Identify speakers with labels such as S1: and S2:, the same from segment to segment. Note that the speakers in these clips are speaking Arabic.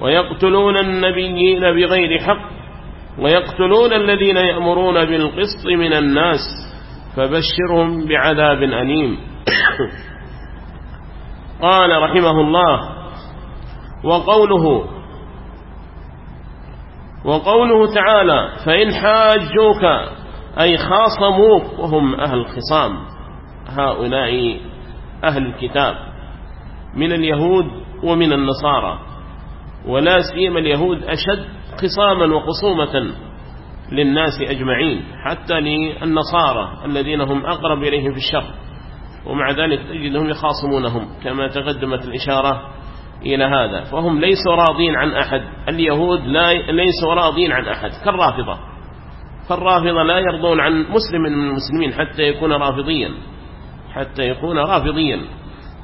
S1: ويقتلون النبيين بغير حق ويقتلون الذين يأمرون بالقسط من الناس فبشرهم بعذاب أليم. قال رحمه الله وقوله وقوله تعالى فإن حاجوك أي خاصموك وهم أهل الخصام هؤلاء أهل الكتاب من اليهود ومن النصارى. ولا سيما اليهود أشد خصاما وخصومة للناس أجمعين حتى للنصارى الذين هم أقرب إليهم في الشر. ومع ذلك تجدهم يخاصمونهم كما تقدمت الإشارة إلى هذا. فهم ليسوا راضين عن أحد. اليهود لا ليسوا راضين عن أحد كالرافضة. فالرافضة لا يرضون عن مسلم من المسلمين حتى يكون رافضيا حتى يكون رافضيا.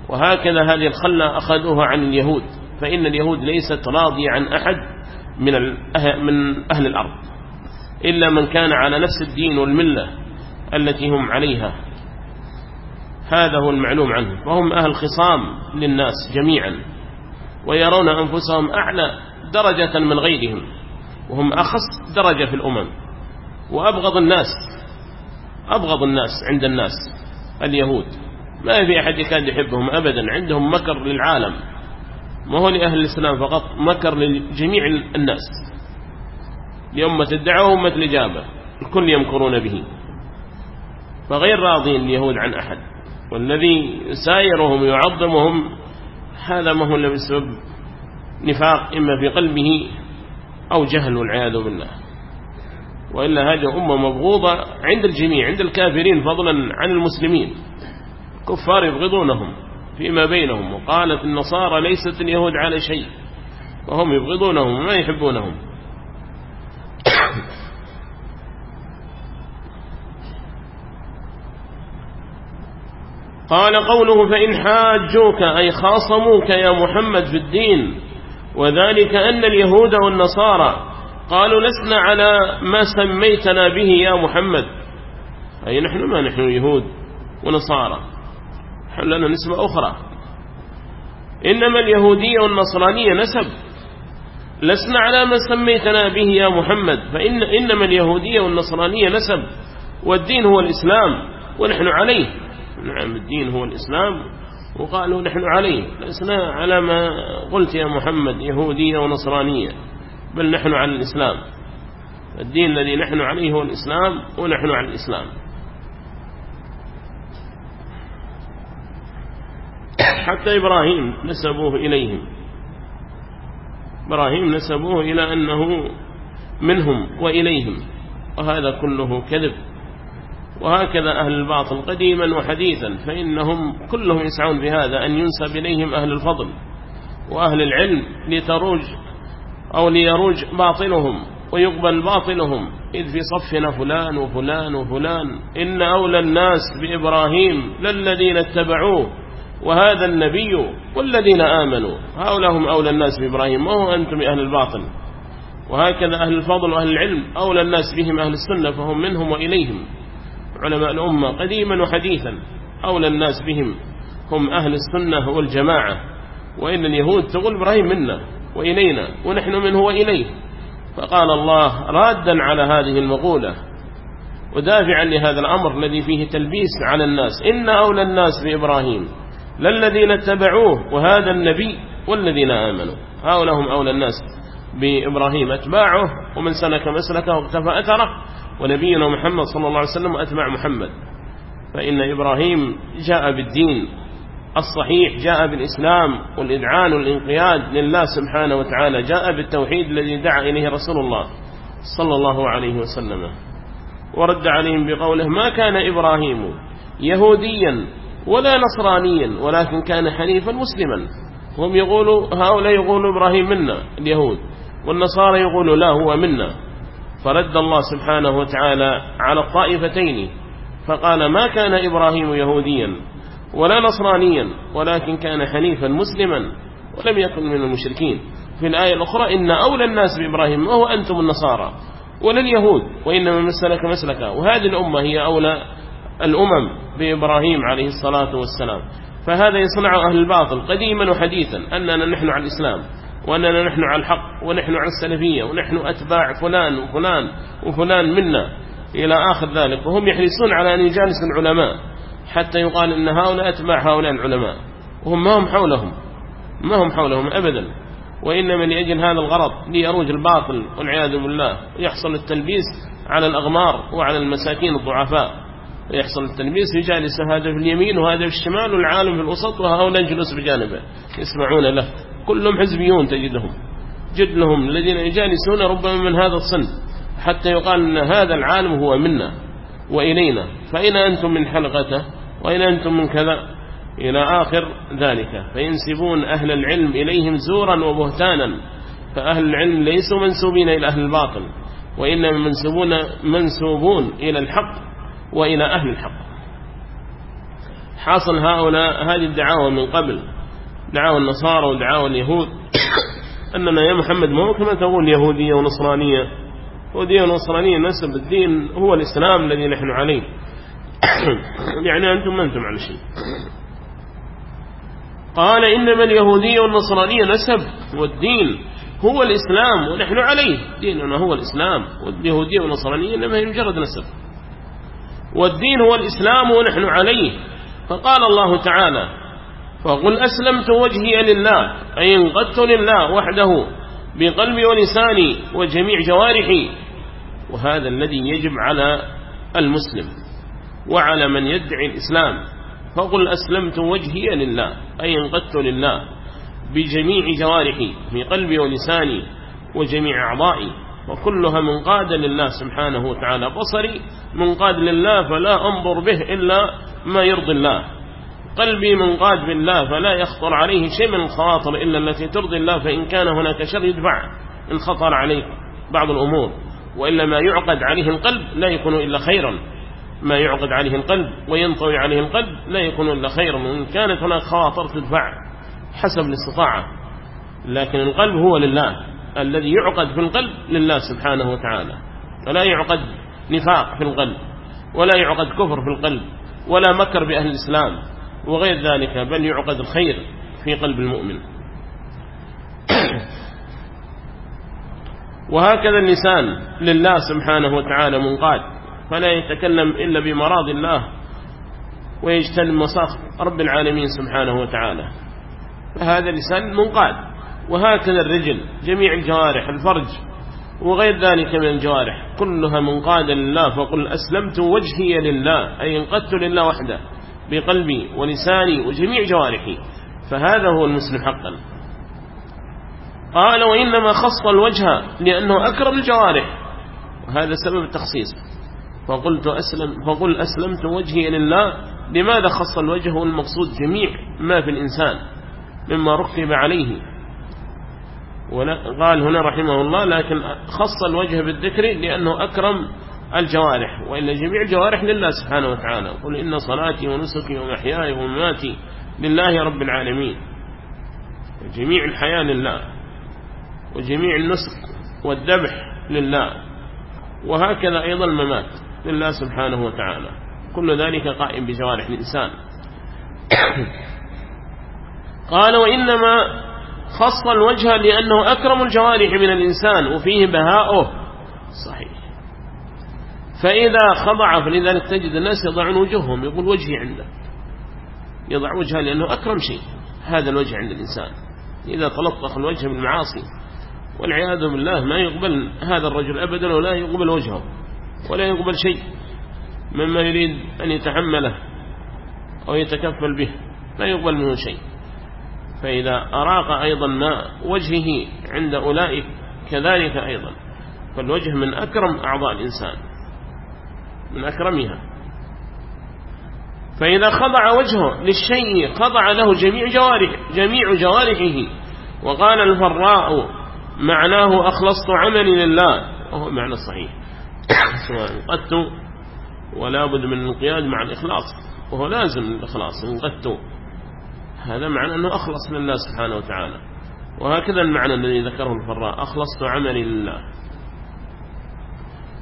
S1: وهكذا هذه الخلة أخذوها عن اليهود. فإن اليهود ليست راضية عن أحد من من أهل الأرض إلا من كان على نفس الدين والملة التي هم عليها. هذا هو المعلوم عنه. فهم أهل خصام للناس جميعا ويرون أنفسهم أعلى درجة من غيرهم وهم أخص درجة في الأمم وأبغض الناس أبغض الناس عند الناس اليهود. ما في أحد يكاد يحبهم أبدا عندهم مكر للعالم. ما هو لأهل الإسلام فقط مكر لجميع الناس. لأمة الدعوة وأمة الإجابة الكل يمكرون به. فغير راضين اليهود عن أحد. والذي يسايرهم ويعظمهم هذا ما هو إلا بسبب نفاق إما في قلبه أو جهل والعياذ بالله. وإلا هذه أمة مبغوضة عند الجميع عند الكافرين فضلا عن المسلمين. كفار يبغضونهم. فيما بينهم وقالت النصارى ليست اليهود على شيء وهم يبغضونهم وما يحبونهم. قال قوله فإن حاجوك أي خاصموك يا محمد في الدين وذلك أن اليهود والنصارى قالوا لسنا على ما سميتنا به يا محمد. أي نحن ما نحن يهود ونصارى. نحن لنا نسبة أخرى. إنما اليهودية والنصرانية نسب. لسنا على ما سميتنا به يا محمد فإن إنما اليهودية والنصرانية نسب والدين هو الإسلام ونحن عليه. نعم الدين هو الإسلام وقالوا نحن عليه. لسنا على ما قلت يا محمد يهودية ونصرانية بل نحن على الإسلام. الدين الذي نحن عليه هو الإسلام ونحن على الإسلام. حتى إبراهيم نسبوه إليهم. إبراهيم نسبوه إلى أنه منهم وإليهم وهذا كله كذب. وهكذا أهل الباطل قديما وحديثا فإنهم كلهم يسعون بهذا أن ينسب إليهم أهل الفضل وأهل العلم لتروج أو ليروج باطلهم ويقبل باطلهم. إذ في صفنا فلان وفلان وفلان إن أولى الناس بإبراهيم للذين اتبعوه. وهذا النبي والذين آمنوا. هؤلاء هم أولى الناس بإبراهيم ما هو أنتم أهل الباطل. وهكذا أهل الفضل وأهل العلم أولى الناس بهم أهل السنة فهم منهم وإليهم. علماء الأمة قديما وحديثا أولى الناس بهم. هم أهل السنة والجماعة. وإن اليهود تقول إبراهيم منا وإلينا ونحن منه وإليه. فقال الله رادا على هذه المقولة ودافعا لهذا الأمر الذي فيه تلبيس على الناس. إن أولى الناس بإبراهيم. للذين اتبعوه وهذا النبي والذين آمنوا. هؤلاء هم أولى الناس بإبراهيم أتباعه ومن سلك مسلكه واقتفى أثره. ونبينا محمد صلى الله عليه وسلم أتبع محمد. فإن إبراهيم جاء بالدين الصحيح جاء بالإسلام والإذعان والإنقياد لله سبحانه وتعالى جاء بالتوحيد الذي دعا إليه رسول الله صلى الله عليه وسلم. ورد عليهم بقوله ما كان إبراهيم يهوديا ولا نصرانيا ولكن كان حنيفا مسلما. هم يقولوا هؤلاء يقولوا إبراهيم منا اليهود. والنصارى يقول لا هو منا. فرد الله سبحانه وتعالى على الطائفتين. فقال ما كان إبراهيم يهوديا ولا نصرانيا ولكن كان حنيفا مسلما ولم يكن من المشركين. في الآية الأخرى إن أولى الناس بإبراهيم وهو أنتم النصارى ولا اليهود وإنما مسلك مسلك وهذه الأمة هي أولى الأمم بإبراهيم عليه الصلاة والسلام. فهذا يصنع أهل الباطل قديما وحديثا أننا نحن على الإسلام وأننا نحن على الحق ونحن على السلفية ونحن أتباع فلان وفلان وفلان منا إلى آخر ذلك. وهم يحرصون على أن يجالس العلماء حتى يقال أن هؤلاء أتباع هؤلاء العلماء. وهم ما هم حولهم ما هم حولهم أبدا. وإنما لأجل هذا الغرض ليروج الباطل والعياذ بالله ويحصل التلبيس على الأغمار وعلى المساكين الضعفاء. ويحصل التلبيس يجالس هذا في اليمين وهذا في الشمال والعالم في الوسط وهؤلاء جلوس بجانبه يسمعون له. كلهم حزبيون تجدهم. جد لهم. الذين يجالسون ربما من هذا الصنف حتى يقال أن هذا العالم هو منا وإلينا. فإن أنتم من حلقته وإن أنتم من كذا إلى آخر ذلك. فينسبون أهل العلم إليهم زورا وبهتانا فأهل العلم ليسوا منسوبين إلى أهل الباطل. وإنما منسوبون, منسوبون إلى الحق. وإلى أهل الحق. حاصل هؤلاء هذه الدعاوى من قبل دعاوى النصارى ودعاوى اليهود أننا يا محمد ما هو كما تقول يهودية ونصرانية. يهودية ونصرانية نسب الدين هو الإسلام الذي نحن عليه. يعني أنتم ما أنتم على شيء. قال إنما اليهودية والنصرانية نسب والدين هو الإسلام ونحن عليه. ديننا هو الإسلام واليهودية والنصرانية إنما هي مجرد نسب. والدين هو الإسلام ونحن عليه. فقال الله تعالى فقل أسلمت وجهي لله أي انقدت لله وحده بقلبي ولساني وجميع جوارحي. وهذا الذي يجب على المسلم وعلى من يدعي الإسلام. فقل أسلمت وجهي لله أي انقدت لله بجميع جوارحي في قلبي ولساني وجميع أعضائي. وكلها منقادة لله سبحانه وتعالى. بصري منقاد لله فلا أنظر به إلا ما يرضي الله. قلبي منقاد بالله فلا يخطر عليه شيء من الخواطر إلا التي ترضي الله فإن كان هناك شر يدفع إن خطر عليك بعض الأمور. وإلا ما يعقد عليه القلب لا يكون إلا خيرا. ما يعقد عليه القلب وينطوي عليه القلب لا يكون إلا خيرا. وإن كانت هناك خواطر تدفع حسب الاستطاعة. لكن القلب هو لله. الذي يعقد في القلب لله سبحانه وتعالى فلا يعقد نفاق في القلب ولا يعقد كفر في القلب ولا مكر بأهل الإسلام وغير ذلك بل يعقد الخير في قلب المؤمن. وهكذا اللسان لله سبحانه وتعالى منقاد فلا يتكلم إلا بمراض الله ويجتنب مصاخ رب العالمين سبحانه وتعالى. فهذا لسان منقاد. وهكذا الرجل جميع الجوارح الفرج وغير ذلك من الجوارح كلها منقادة لله فقل أسلمت وجهي لله أي انقدت لله وحده بقلبي ولساني وجميع جوارحي فهذا هو المسلم حقا. قال وإنما خص الوجه لأنه أكرم الجوارح. وهذا سبب التخصيص. فقلت أسلم فقل أسلمت وجهي لله. لماذا خص الوجه؟ والمقصود جميع ما في الإنسان مما ركب عليه. قال هنا رحمه الله لكن خص الوجه بالذكر لأنه أكرم الجوارح وإلا جميع الجوارح لله سبحانه وتعالى. قل إن صلاتي ونسكي ومحياي ومماتي لله رب العالمين. جميع الحياة لله وجميع النسك والذبح لله وهكذا أيضا الممات لله سبحانه وتعالى. كل ذلك قائم بجوارح الإنسان. قال وإنما خص الوجه لأنه أكرم الجوارح من الإنسان وفيه بهاؤه. صحيح. فإذا خضع فلذلك تجد الناس يضعون وجههم يقول وجهي عنده. يضع وجهه لأنه أكرم شيء هذا الوجه عند الإنسان. إذا تلطخ الوجه بالمعاصي والعياذ بالله ما يقبل هذا الرجل أبدا ولا يقبل وجهه ولا يقبل شيء. مما يريد أن يتحمله أو يتكفل به لا يقبل منه شيء. فإذا أراق أيضا ما وجهه عند أولئك كذلك أيضا. فالوجه من أكرم أعضاء الإنسان من أكرمها. فإذا خضع وجهه للشيء خضع له جميع جوارح جميع جوارحه. وقال الفراء معناه أخلصت عملي لله. وهو معنى صحيح. سواء انقدت ولا بد من الانقياد مع الإخلاص. وهو لازم الإخلاص انقدت هذا معنى أنه أخلص لله سبحانه وتعالى. وهكذا المعنى الذي ذكره الفراء أخلصت عملي لله.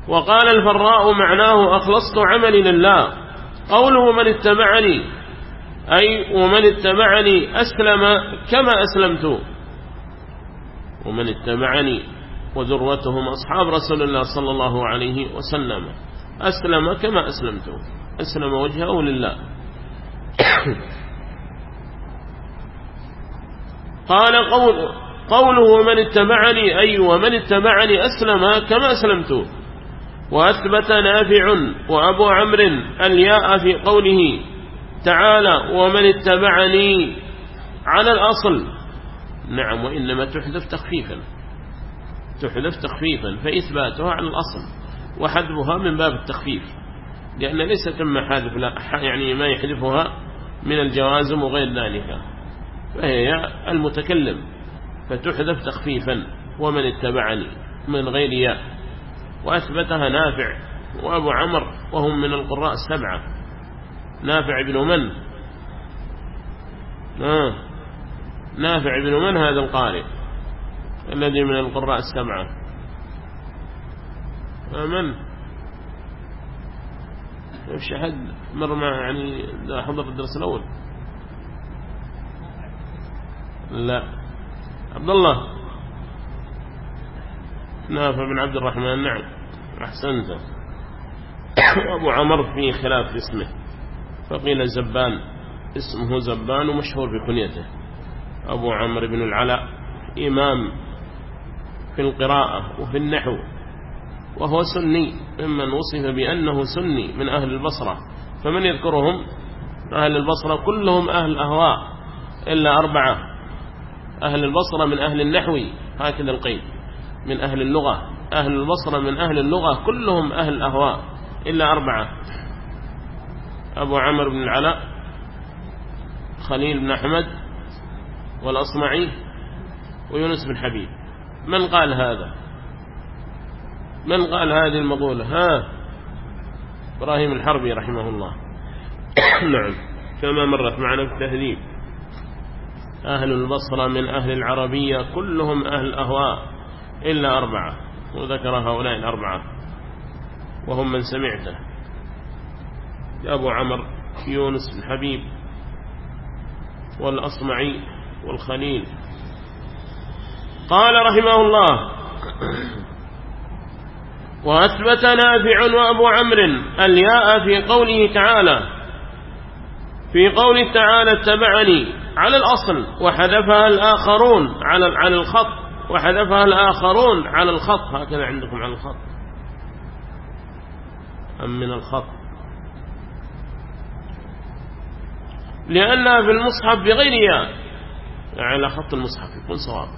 S1: وقال الفراء معناه أخلصت عملي لله. قوله من اتبعني أي ومن اتبعني أسلم كما أسلمت. ومن اتبعني وذروتهم أصحاب رسول الله صلى الله عليه وسلم. أسلم كما أسلمت. أسلم وجهه لله. قال قول قوله ومن اتبعني أي ومن اتبعني أسلم كما أسلمت. وأثبت نافع وأبو عمرو الياء في قوله تعالى ومن اتبعني على الأصل. نعم وإنما تحذف تخفيفا. تحذف تخفيفا فإثباتها على الأصل. وحذفها من باب التخفيف لأن ليس تم حذف يعني ما يحذفها من الجوازم وغير ذلك. فهي المتكلم فتحذف تخفيفا ومن اتبعني من غير ياء وأثبتها نافع وأبو عمر وهم من القراء السبعة. نافع بن من؟ آه. نافع بن من هذا القارئ؟ الذي من القراء السبعة. آه، من؟ مش أحد مر مع يعني حضر الدرس الأول. لا. عبد الله نافع بن عبد الرحمن نعم. أحسنت. أبو عمر في خلاف اسمه. فقيل زبان. اسمه زبان ومشهور بكنيته. أبو عمرو بن العلاء إمام في القراءة وفي النحو. وهو سني. ممن وصف بأنه سني من أهل البصرة. فمن يذكرهم أهل البصرة؟ كلهم أهل أهواء إلا أربعة. أهل البصرة من أهل النحو. هكذا القيد. من أهل اللغة. أهل البصرة من أهل اللغة. كلهم أهل أهواء إلا أربعة. أبو عمرو بن العلاء. خليل بن أحمد. والأصمعي. ويونس بن حبيب. من قال هذا؟ من قال هذه المقولة؟ ها؟ إبراهيم الحربي رحمه الله. نعم. كما مرت معنا في التهذيب. أهل البصرة من أهل العربية كلهم أهل أهواء إلا أربعة وذكر هؤلاء الأربعة وهم من سمعته. أبو عمر يونس بن حبيب والأصمعي والخليل. قال رحمه الله وأثبت نافع وأبو عمرو الياء في قوله تعالى في قوله تعالى اتبعني على الأصل وحذفها الآخرون على على الخط وحذفها الآخرون على الخط. هكذا عندكم على الخط. أم من الخط. لأنها في المصحف بغير ياء على خط المصحف يكون صواب.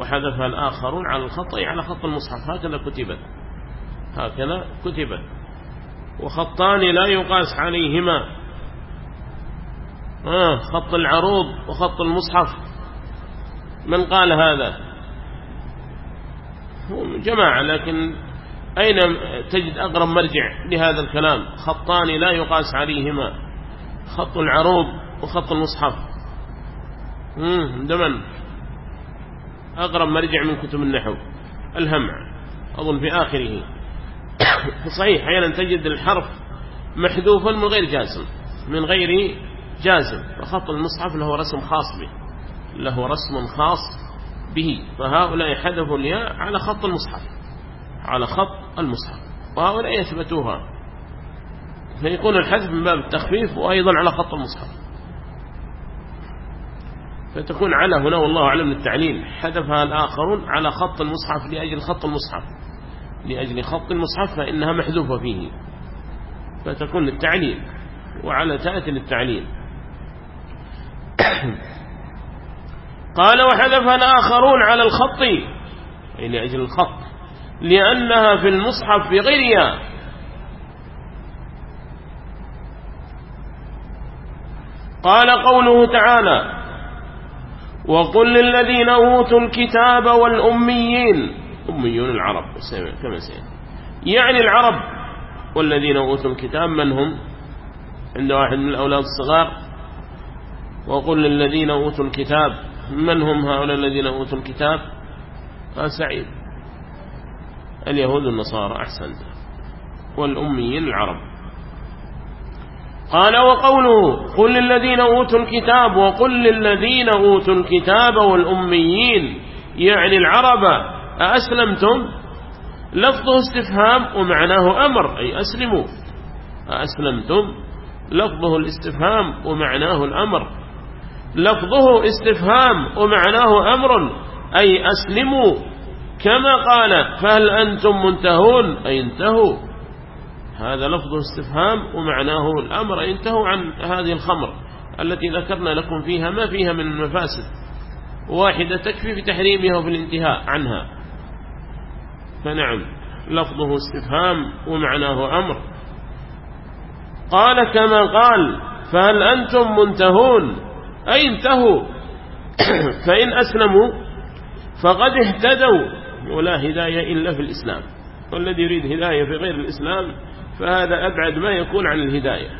S1: وحذفها الآخرون على الخط أي على خط المصحف. هكذا كتبت. هكذا كتبت. وخطان لا يقاس عليهما. خط العروض وخط المصحف. من قال هذا؟ جماعة لكن أين تجد أقرب مرجع لهذا الكلام؟ خطان لا يقاس عليهما. خط العروض وخط المصحف. دمن. أقرب مرجع من كتب النحو. الهمع أظن في آخره. صحيح أحيانا تجد الحرف محذوفا من غير جازم من غير جازم. فخط المصحف له رسم خاص به. له رسم خاص به. فهؤلاء حذفوا الياء على خط المصحف. على خط المصحف. وهؤلاء يثبتوها. فيكون الحذف من باب التخفيف وأيضا على خط المصحف. فتكون على هنا والله أعلم للتعليل. حذفها الآخرون على خط المصحف لأجل خط المصحف. لأجل خط المصحف فإنها محذوفة فيه. فتكون للتعليل. وعلى تأتي للتعليل. قال وحذفها الآخرون على الخط. أي لأجل الخط؟ لأنها في المصحف بغير ياء قال قوله تعالى وقل للذين أوتوا الكتاب والأميين أميون العرب كما سيئ يعني العرب والذين أوتوا الكتاب من هم؟ عند واحد من الأولاد الصغار. وقل للذين أوتوا الكتاب من هم هؤلاء الذين أوتوا الكتاب؟ قال سعيد. اليهود النصارى أحسن والأميين العرب. قال وقوله قل للذين أوتوا الكتاب وقل للذين أوتوا الكتاب والأميين يعني العرب أأسلمتم؟ لفظه استفهام ومعناه أمر أي أسلموا. أسلمتم لفظه الاستفهام ومعناه الأمر. لفظه استفهام ومعناه أمر أي أسلموا كما قال فهل أنتم منتهون؟ أي انتهوا. هذا لفظ استفهام ومعناه الأمر أي انتهوا عن هذه الخمر التي ذكرنا لكم فيها ما فيها من المفاسد واحدة تكفي في تحريمها وفي الانتهاء عنها. فنعم لفظه استفهام ومعناه أمر. قال كما قال فهل أنتم منتهون؟ أي انتهوا. فإن أسلموا فقد اهتدوا. ولا هداية إلا في الإسلام. والذي يريد هداية في غير الإسلام فهذا أبعد ما يكون عن الهداية.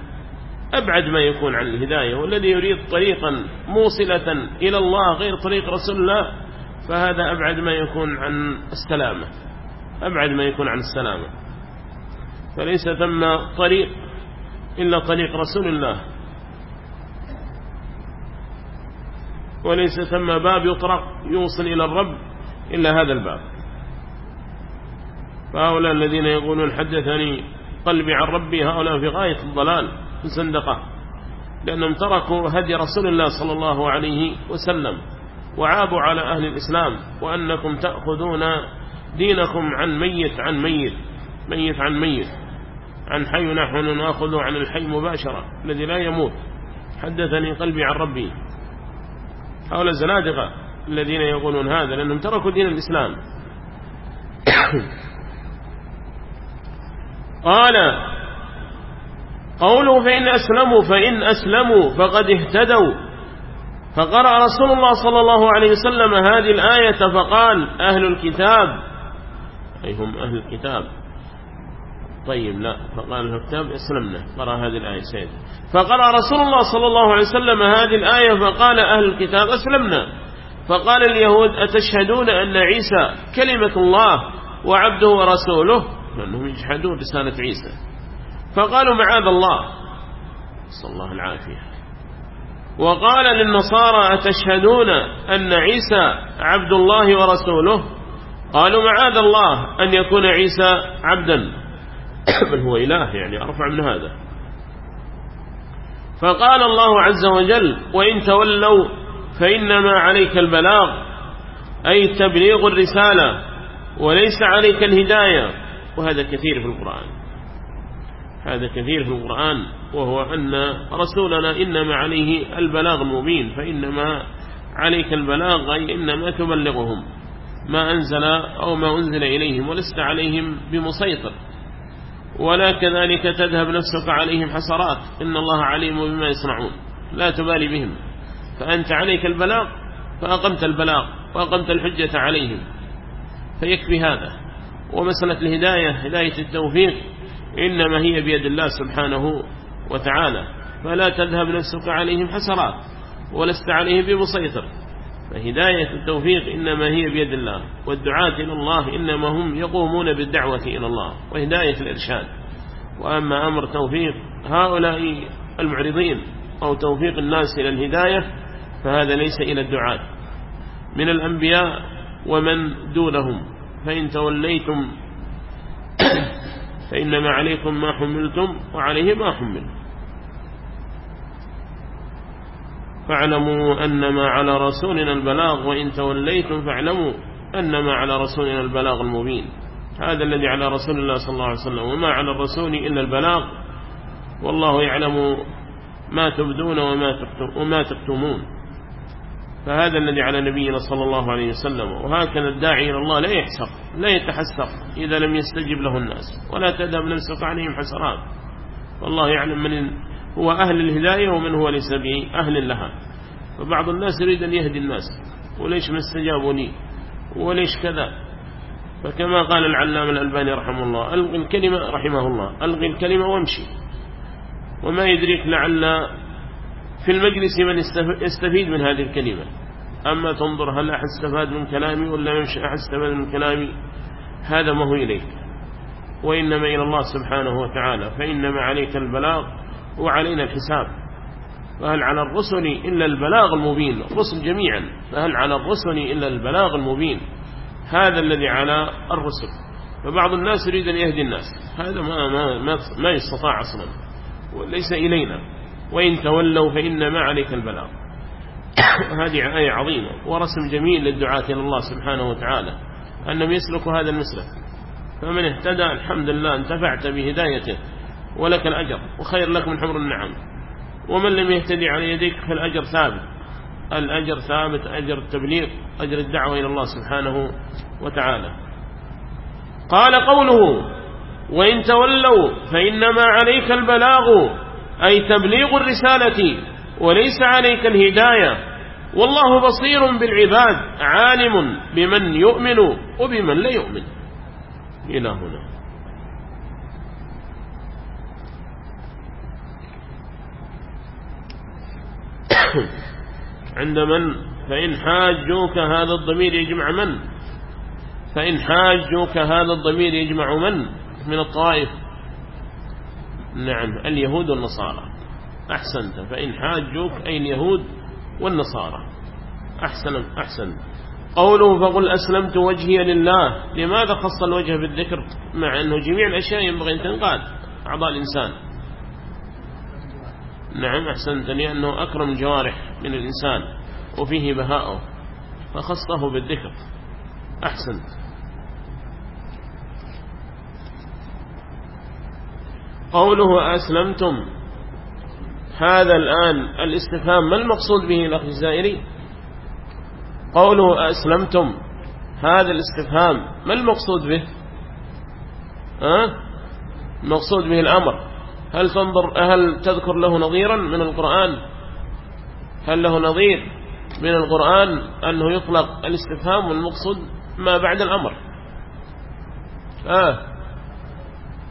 S1: أبعد ما يكون عن الهداية. والذي يريد طريقا موصلة إلى الله غير طريق رسول الله فهذا أبعد ما يكون عن السلامة. أبعد ما يكون عن السلامة. فليس ثم طريق إلا طريق رسول الله. وليس ثم باب يطرق يوصل إلى الرب إلا هذا الباب. فهؤلاء الذين يقولون حدثني قلبي عن ربي هؤلاء في غاية الضلال في الزندقة لأنهم تركوا هدي رسول الله صلى الله عليه وسلم وعابوا على أهل الإسلام وأنكم تأخذون دينكم عن ميت عن ميت ميت عن ميت عن حي نحن نأخذ عن الحي مباشرة الذي لا يموت. حدثني قلبي عن ربي. هؤلاء الزنادقة الذين يقولون هذا لأنهم تركوا دين الإسلام. قال قوله فإن أسلموا فإن أسلموا فقد اهتدوا. فقرأ رسول الله صلى الله عليه وسلم هذه الآية فقال أهل الكتاب أي هم أهل الكتاب. طيب لا. فقال أهل الكتاب اسلمنا. قرأ هذه الآية سيد. فقرأ رسول الله صلى الله عليه وسلم هذه الآية فقال أهل الكتاب أسلمنا. فقال اليهود أتشهدون أن عيسى كلمة الله وعبده ورسوله؟ لأنهم يجحدون رسالة عيسى. فقالوا معاذ الله. صلى الله العافية. وقال للنصارى أتشهدون أن عيسى عبد الله ورسوله؟ قالوا معاذ الله أن يكون عيسى عبدا. بل هو إله يعني أرفع من هذا. فقال الله عز وجل وإن تولوا فإنما عليك البلاغ أي تبليغ الرسالة وليس عليك الهداية. وهذا كثير في القرآن. هذا كثير في القرآن وهو أن رسولنا إنما عليه البلاغ المبين فإنما عليك البلاغ أي إنما تبلغهم ما أنزل أو ما أنزل إليهم ولست عليهم بمسيطر. ولا كذلك تذهب نفسك عليهم حسرات. إن الله عليم بما يصنعون. لا تبالي بهم. فأنت عليك البلاغ فأقمت البلاغ وأقمت الحجة عليهم. فيكفي هذا. ومسألة الهداية هداية التوفيق إنما هي بيد الله سبحانه وتعالى. فلا تذهب نفسك عليهم حسرات ولست عليهم بمسيطر. فهداية التوفيق إنما هي بيد الله والدعاة إلى الله إنما هم يقومون بالدعوة إلى الله وهداية الإرشاد. وأما أمر توفيق هؤلاء المعرضين أو توفيق الناس إلى الهداية فهذا ليس إلى الدعاة. من الأنبياء ومن دونهم. فإن توليتم فإنما عليكم ما حملتم وعليه ما حملتم فاعلموا أنما على رسولنا البلاغ وإن توليتم فاعلموا أنما على رسولنا البلاغ المبين. هذا الذي على رسول الله صلى الله عليه وسلم وما على الرسول إلا البلاغ. والله يعلم ما تبدون وما تكتمون. فهذا الذي على نبينا صلى الله عليه وسلم وهكذا الداعي إلى الله لا يحسق لا يتحسق إذا لم يستجب له الناس ولا تذهب نفسك عليهم حسرات. والله يعلم من هو أهل الهداية ومن هو ليس بأهل لها. فبعض الناس يريد أن يهدي الناس وليش ما استجابوا لي وليش كذا؟ فكما قال العلام الألباني رحمه الله ألغي الكلمة رحمه الله ألغي الكلمة وامشي. وما يدريك لعل في المجلس من يستفيد من هذه الكلمة. أما تنظر هل أحد استفاد من كلامي ولا مش أحد استفاد من كلامي هذا ما هو إليك. وإنما إلى الله سبحانه وتعالى فإنما عليك البلاغ وعلينا الحساب فهل على الرسل إلا البلاغ المبين؟ الرسل جميعا. فهل على الرسل إلا البلاغ المبين؟ هذا الذي على الرسل. فبعض الناس يريد أن يهدي الناس. هذا ما, ما, ما, ما يستطاع أصلا. وليس إلينا. وإن تولوا فإنما عليك البلاغ. هذه آية عظيمة. ورسم جميل للدعاة إلى الله سبحانه وتعالى. أنهم يسلكوا هذا المسلك. فمن اهتدى الحمد لله انتفعت بهدايته. ولك الأجر وخير لك من حمر النعم. ومن لم يهتدي على يديك فالأجر ثابت. الأجر ثابت أجر التبليغ أجر الدعوة إلى الله سبحانه وتعالى. قال قوله وإن تولوا فإنما عليك البلاغ أي تبليغ الرسالة وليس عليك الهداية. والله بصير بالعباد عالم بمن يؤمن وبمن لا يؤمن. إلى هنا. عند من؟ فإن حاجوك هذا الضمير يجمع من؟ فإن حاجوك هذا الضمير يجمع من؟ من الطائف. نعم اليهود والنصارى. أحسنت. فإن حاجوك أي اليهود والنصارى. أحسن أحسن. قوله فقل أسلمت وجهي لله. لماذا خص الوجه بالذكر؟ مع أنه جميع الأشياء ينبغي أن تنقاد. أعضاء الإنسان. نعم أحسنت. لأنه أكرم الجوارح من الإنسان وفيه بهاءه فخصه بالذكر. أحسنت. قوله أسلمتم. هذا الآن الاستفهام ما المقصود به الأخ الزائري؟ قوله أسلمتم هذا الاستفهام ما المقصود به؟ أه؟ المقصود به الأمر. هل تنظر هل تذكر له نظيرا من القرآن؟ هل له نظير من القرآن أنه يطلق الاستفهام والمقصود ما بعد الأمر؟ آه.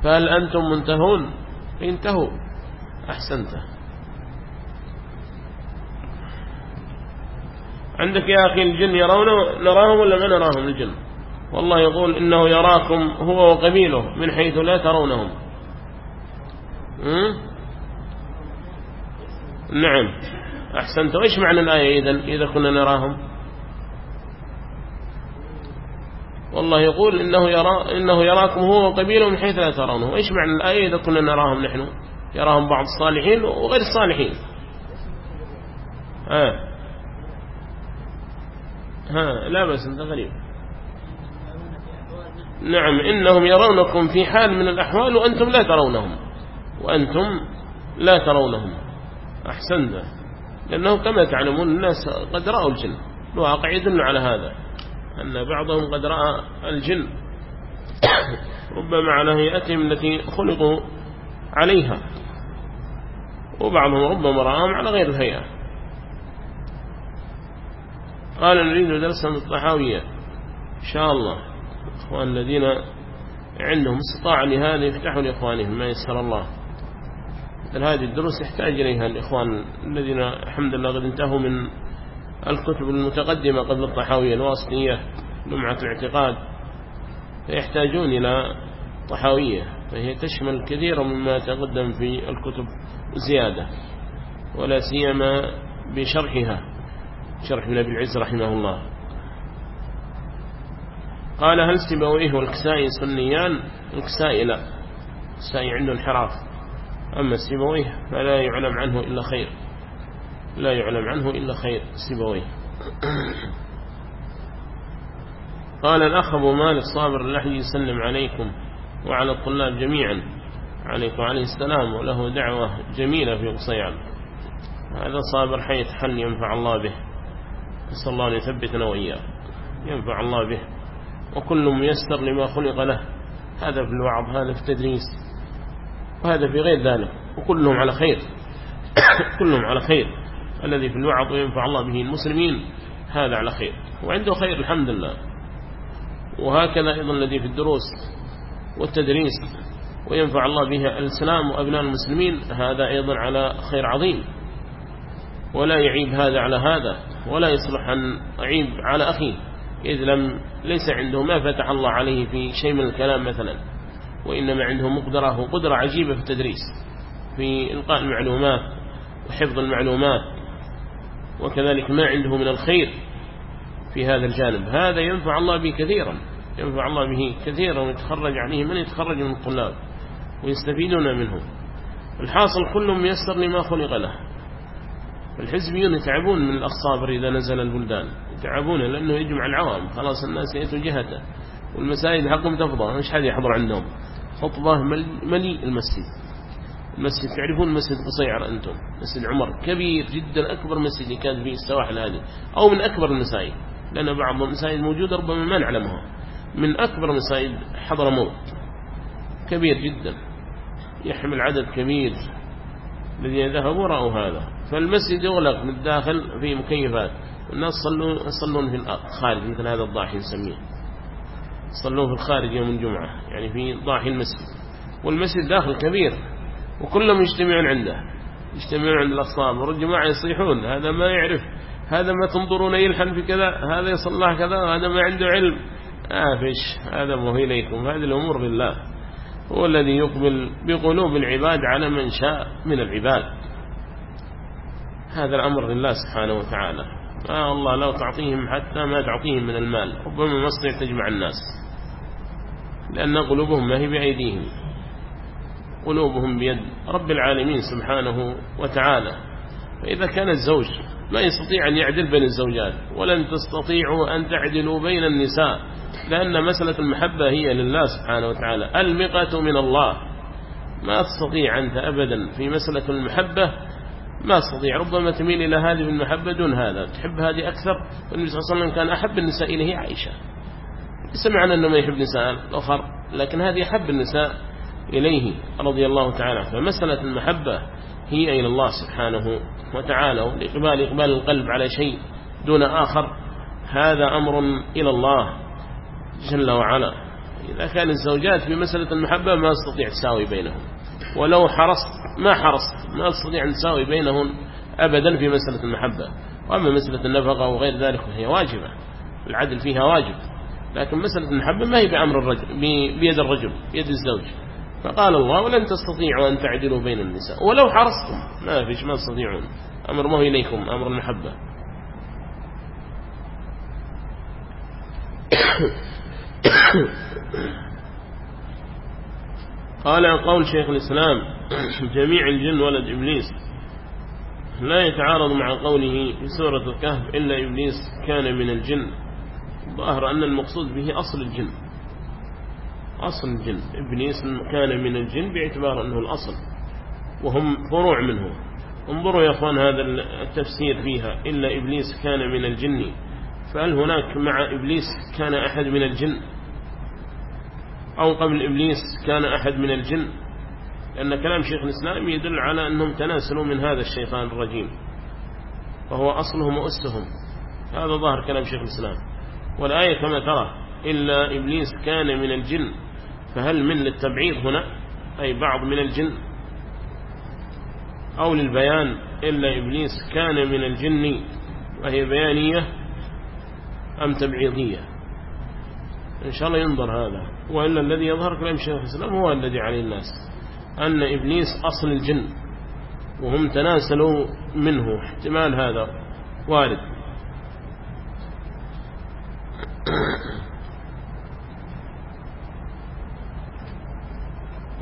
S1: فهل أنتم منتهون؟ انتهوا. أحسنت. عندك يا أخي الجن يرون نراهم ولا ما نراهم الجن؟ والله يقول إنه يراكم هو وقبيله من حيث لا ترونهم. نعم. أحسنت وإيش معنى الآية إذا؟ إذا كنا نراهم. والله يقول إنه, يرى إنه يراكم هو وقبيله من حيث لا ترونه. إيش معنى الآية إذا كنا نراهم نحن؟ يراهم بعض الصالحين وغير الصالحين. ها؟ ها؟ لا بس أنت غريب. نعم إنهم يرونكم في حال من الأحوال وأنتم لا ترونهم. وأنتم لا ترونهم. أحسنت لأنه كما تعلمون الناس قد رأوا الجن. الواقع يدل على هذا. أن بعضهم قد رأى الجن. ربما على هيئتهم التي خلقوا عليها. وبعضهم ربما رآهم على غير الهيئة. قال نريد درسا الطحاوية إن شاء الله. الإخوان الذين عندهم استطاع لهذا يفتحوا لإخوانهم. ما يسر الله. مثل هذه الدروس يحتاج إليها الإخوان الذين الحمد لله قد انتهوا من الكتب المتقدمة قبل الطحاوية الواسطية لمعة الاعتقاد. فيحتاجون إلى طحاوية فهي تشمل كثيرا مما تقدم في الكتب زيادة ولا سيما بشرحها. شرح ابن أبي العز رحمه الله. قال هل سبويه والكسائي سنيان؟ الكسائي لا الكسائي عنده انحراف. أما سبويه فلا يعلم عنه إلا خير. لا يعلم عنه إلا خير سبويه قال الأخ أبو مالك صابر اللحي يسلم عليكم وعلى الطلاب جميعا. عليكم عليه السلام وله دعوة جميلة في قصيعا هذا صابر حيث حل ينفع الله به. نسأل الله أن يثبتنا وإياه. ينفع الله به. وكل ميسر لما خلق له. هذا في الوعظ هذا في التدريس. وهذا في غير ذلك. وكلهم على خير. كلهم على خير. الذي في الوعظ وينفع الله به المسلمين هذا على خير. وعنده خير الحمد لله. وهكذا أيضا الذي في الدروس والتدريس وينفع الله به الإسلام وأبناء المسلمين هذا أيضا على خير عظيم. ولا يعيب هذا على هذا ولا يصلح أن أعيب على أخيه إذ لم ليس عنده ما فتح الله عليه في شيء من الكلام مثلا. وإنما عنده مقدرة وقدرة عجيبة في التدريس في إلقاء المعلومات وحفظ المعلومات وكذلك ما عنده من الخير في هذا الجانب. هذا ينفع الله به كثيرا ينفع الله به كثيرا ويتخرج عليه من يتخرج من الطلاب ويستفيدون منه. الحاصل كل ميسر لما خلق له. الحزبيون يتعبون من الأخصابر إذا نزل البلدان يتعبون لأنه يجمع العوام خلاص الناس يأتوا جهته والمساجد حقهم تفضى مش حد يحضر عندهم. خطبة مليء المسجد. المسجد تعرفون مسجد قصيعر أنتم. مسجد عمر كبير جدا أكبر مسجد كان في السواحل هذه. أو من أكبر المساجد. لأن بعض المساجد موجودة ربما ما نعلمها. من أكبر مساجد حضر موت كبير جدا. يحمل عدد كبير. الذين ذهبوا رأوا هذا. فالمسجد يغلق من الداخل في مكيفات. والناس صلون, يصلون في الخارج مثل هذا الضاحي نسميه. يصلون في الخارج يوم الجمعة يعني في ضاحي المسجد. والمسجد داخل كبير وكلهم يجتمعون عنده يجتمعون عند الأخصام والجماعة يصيحون هذا ما يعرف هذا ما تنظرون يلحن في كذا هذا يصلح كذا هذا ما عنده علم. آه فيش هذا ما هو إليكم هذه الأمور بالله هو الذي يقبل بقلوب العباد على من شاء من العباد. هذا الأمر لله سبحانه وتعالى. آه الله لو تعطيهم حتى ما تعطيهم من المال ربما ما استطيع تجمع الناس. لأن قلوبهم ما هي بأيديهم. قلوبهم بيد رب العالمين سبحانه وتعالى. فإذا كان الزوج لا يستطيع أن يعدل بين الزوجات ولن تستطيعوا أن تعدلوا بين النساء لأن مسألة المحبة هي لله سبحانه وتعالى. المقة من الله. ما تستطيع أنت أبدا في مسألة المحبة ما تستطيع ربما تميل إلى هذه المحبة دون هذا. تحب هذه أكثر؟ والنبي صلى الله عليه وسلم كان أحب النساء إليه عائشة. سمعنا أنه ما يحب نساء الأخر لكن هذه أحب النساء إليه رضي الله تعالى فمسألة المحبة هي إلى الله سبحانه وتعالى والإقبال إقبال القلب على شيء دون آخر هذا أمر إلى الله جل وعلا. إذا كان الزوجات في مسألة المحبة ما تستطيع تساوي بينهم. ولو حرصت ما حرصت ما تستطيع أن تساوي بينهم أبدا في مسألة المحبة. وأما مسألة النفقة وغير ذلك فهي واجبة العدل فيها واجب. لكن مسألة المحبة ما هي بأمر الرجل بيد الرجل بيد الزوج. فقال الله ولن تستطيعوا أن تعدلوا بين النساء. ولو حرصتم ما فيش ما تستطيعون. أمر ما هو إليكم أمر المحبة. قال قول شيخ الإسلام جميع الجن ولد إبليس. لا يتعارض مع قوله في سورة الكهف إلا إبليس كان من الجن. ظاهر أن المقصود به أصل الجن. أصل الجن. إبليس كان من الجن باعتبار أنه الأصل. وهم فروع منه. انظروا يا أخوان هذا التفسير فيها. إلا إبليس كان من الجن. فهل هناك مع إبليس كان أحد من الجن؟ أو قبل إبليس كان أحد من الجن. لأن كلام شيخ الإسلام يدل على أنهم تناسلوا من هذا الشيطان الرجيم. وهو أصلهم وأسهم. هذا ظاهر كلام شيخ الإسلام. والآية كما ترى إلا إبليس كان من الجن فهل من للتبعيض هنا؟ أي بعض من الجن. أو للبيان إلا إبليس كان من الجن وهي بيانية أم تبعيضية؟ إن شاء الله ينظر هذا. وإلا الذي يظهر كلام شيخ الإسلام هو الذي عليه الناس أن إبليس أصل الجن وهم تناسلوا منه احتمال هذا وارد.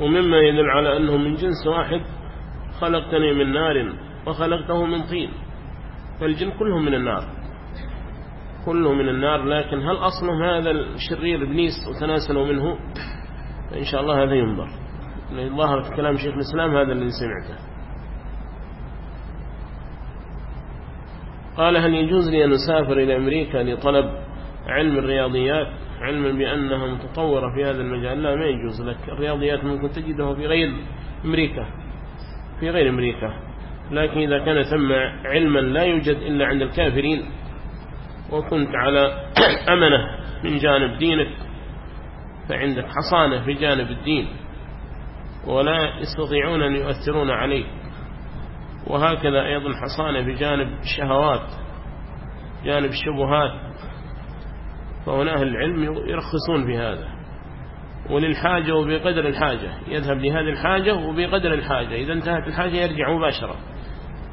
S1: ومما يدل على أنه من جنس واحد خلقتني من نار وخلقته من طين فالجن كلهم من النار. كله من النار لكن هل أصلهم هذا الشرير إبليس وتناسلوا منه؟ فإن شاء الله هذا ينظر. ظهر في كلام شيخ الإسلام هذا الذي سمعته. قال هل يجوز لي أن أسافر إلى أمريكا لطلب علم الرياضيات؟ علما بأنها متطورة في هذا المجال؟ لا ما يجوز لك. الرياضيات ممكن تجده في غير أمريكا في غير أمريكا. لكن إذا كان ثم علما لا يوجد إلا عند الكافرين. وكنت على أمنة من جانب دينك فعندك حصانة في جانب الدين ولا يستطيعون أن يؤثرون عليك. وهكذا أيضا حصانة في جانب الشهوات جانب الشبهات فهنا أهل العلم يرخصون في هذا. وللحاجة وبقدر الحاجة يذهب لهذه الحاجة وبقدر الحاجة إذا انتهت الحاجة يرجع مباشرة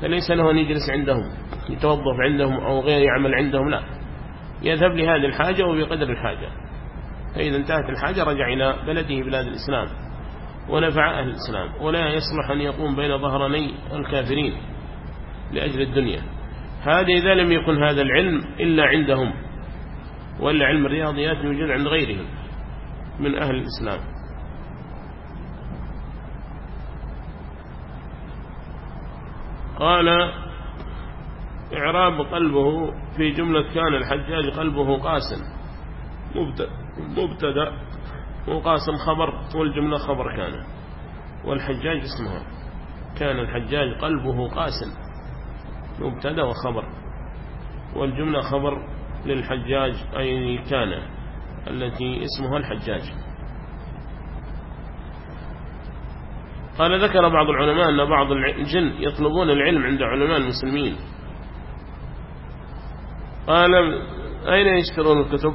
S1: فليس له أن يجلس عندهم. يتوظف عندهم أو غير يعمل عندهم لا. يذهب لهذه الحاجة وبقدر الحاجة. فإذا انتهت الحاجة رجع إلى بلده بلاد الإسلام. ونفع أهل الإسلام. ولا يصلح أن يقوم بين ظهراني الكافرين لأجل الدنيا. هذا إذا لم يكن هذا العلم إلا عندهم. وإلا علم الرياضيات يوجد عند غيرهم من أهل الإسلام. قال إعراب قلبه في جملة كان الحجاج قلبه قاسم. مبتدأ وقاسم خبر والجملة خبر كان. والحجاج اسمها. كان الحجاج قلبه قاسم. مبتدأ وخبر. والجملة خبر للحجاج أي كان التي اسمها الحجاج. قال ذكر بعض العلماء أن بعض الجن يطلبون العلم عند علماء المسلمين. قال أين يشترون الكتب؟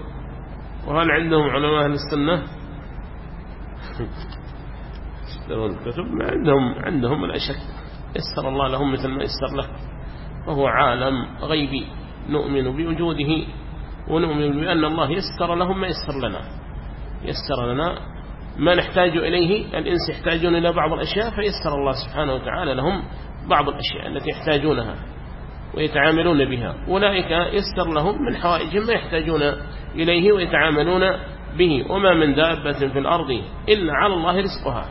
S1: وهل عندهم علماء أهل السنة؟ يشترون الكتب؟ ما عندهم عندهم لا شك. يسر الله لهم مثل ما يسر لك وهو عالم غيبي نؤمن بوجوده ونؤمن بأن الله يسر لهم ما يسر لنا. يسر لنا ما نحتاج إليه. الإنس يحتاجون إلى بعض الأشياء فيسر الله سبحانه وتعالى لهم بعض الأشياء التي يحتاجونها. ويتعاملون بها. أولئك يسر لهم من حوائجهم ما يحتاجون إليه ويتعاملون به. وما من دابة في الأرض إلا على الله رزقها.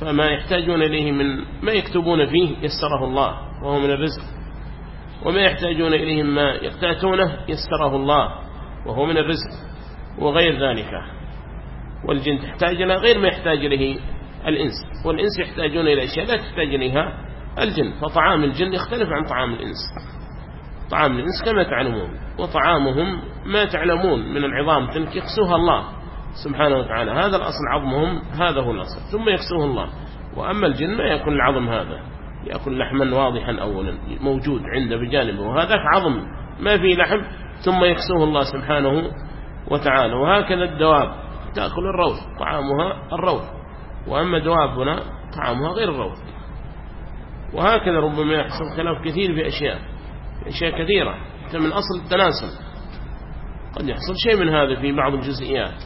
S1: فما يحتاجون إليه من ما يكتبون فيه يسره الله وهو من الرزق. وما يحتاجون إليه ما يقتاتونه يسره الله وهو من الرزق وغير ذلك. والجن تحتاج إلى غير ما يحتاج إليه الإنس. والإنس يحتاجون إلى أشياء لا تحتاج إليها الجن فطعام الجن يختلف عن طعام الإنس. طعام الإنس كما تعلمون وطعامهم ما تعلمون من العظام تلك يقسوها الله سبحانه وتعالى. هذا الأصل عظمهم هذا هو الأصل ثم يقسوه الله. وأما الجن ما يكون العظم هذا يأكل لحما واضحا أولا موجود عنده بجانبه وهذاك عظم ما فيه لحم ثم يكسوه الله سبحانه وتعالى. وهكذا الدواب تأكل الروث طعامها الروث. وأما دوابنا طعامها غير الروث. وهكذا ربما يحصل خلاف كثير في أشياء في أشياء كثيرة من أصل التناسل قد يحصل شيء من هذا في بعض الجزئيات.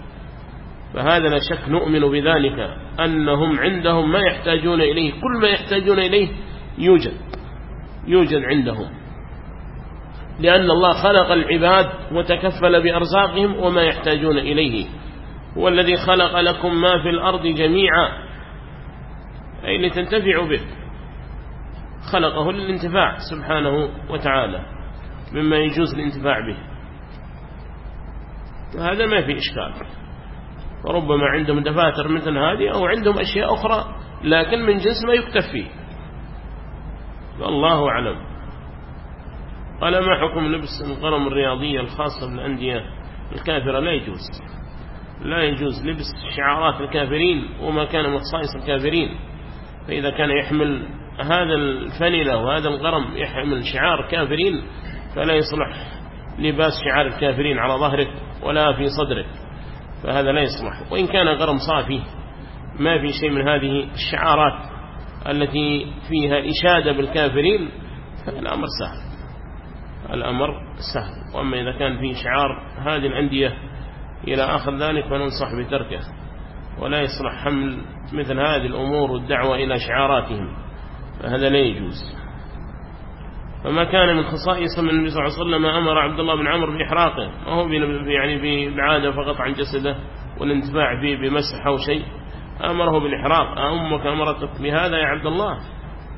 S1: فهذا لا شك نؤمن بذلك أنهم عندهم ما يحتاجون إليه كل ما يحتاجون إليه يوجد يوجد عندهم. لأن الله خلق العباد وتكفل بأرزاقهم وما يحتاجون إليه. هو الذي خلق لكم ما في الأرض جميعا أي لتنتفعوا به. خلقه للانتفاع سبحانه وتعالى مما يجوز الانتفاع به. وهذا ما في إشكال. وربما عندهم دفاتر مثل هذه أو عندهم أشياء أخرى لكن من جنس ما يكتفي والله أعلم. قال ما حكم لبس القرم الرياضية الخاصة بالأندية الكافرة؟ لا يجوز. لا يجوز لبس شعارات الكافرين وما كان من خصائص الكافرين. فإذا كان يحمل هذا الفنلة وهذا القرم يحمل شعار كافرين فلا يصلح لباس شعار الكافرين على ظهرك ولا في صدرك فهذا لا يصلح. وإن كان قرم صافي ما في شيء من هذه الشعارات التي فيها إشادة بالكافرين فالأمر سهل. الأمر سهل. وأما إذا كان فيه شعار هذه الأندية إلى آخر ذلك فننصح بتركه ولا يصلح حمل مثل هذه الأمور والدعوة إلى شعاراتهم. فهذا لا يجوز. فما كان من خصائص من النبي صلى الله عليه وسلم أمر عبد الله بن عمرو بإحراقه. ما هو يعني بعادة فقط عن جسده والانتفاع به بمسح أو شيء. أمره بالإحراق. أمك أمرتك بهذا يا عبد الله.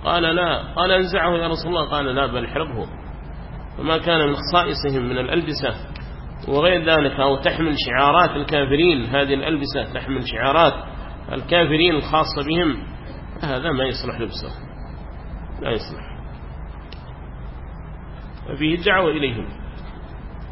S1: قال لا. قال أنزعه يا رسول الله. قال لا بل إحرقه. فما كان من خصائصهم من الألبسة وغير ذلك أو تحمل شعارات الكافرين هذه الألبسة تحمل شعارات الكافرين الخاصة بهم هذا ما يصلح لبسه. لا يصلح ففيه الدعوة إليهم.